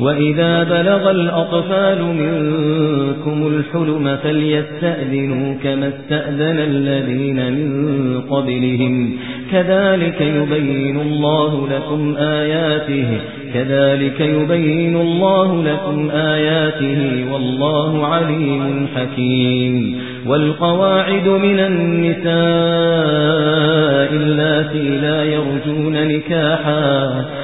وَإِذَا بَلَغَ الْأَطْفَالُ مِنكُمُ الْحُلُمَ فَلْيَسْتَأْذِنُوا كَمَا اسْتَأْذَنَ الَّذِينَ مِن قَبْلِهِمْ كَذَلِكَ يُبَيِّنُ اللَّهُ لَكُمْ آيَاتِهِ كَذَلِكَ يُبَيِّنُ اللَّهُ لَكُمْ آيَاتِهِ وَاللَّهُ عَلِيمٌ حَكِيمٌ وَالْقَوَاعِدُ مِنَ النِّسَاءِ اللَّاتِي لا يَرْجُونَ نِكَاحًا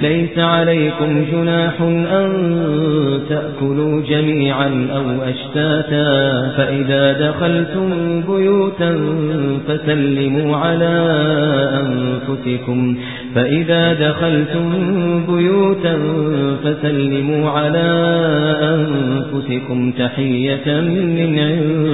ليس عليكم جناح أن تأكلوا جميعا أو أشتاتا فإذا دخلتم بيوتا فسلموا على أنفسكم فإذا دخلتم بيوتا فسلموا على أنفسكم تحية من عند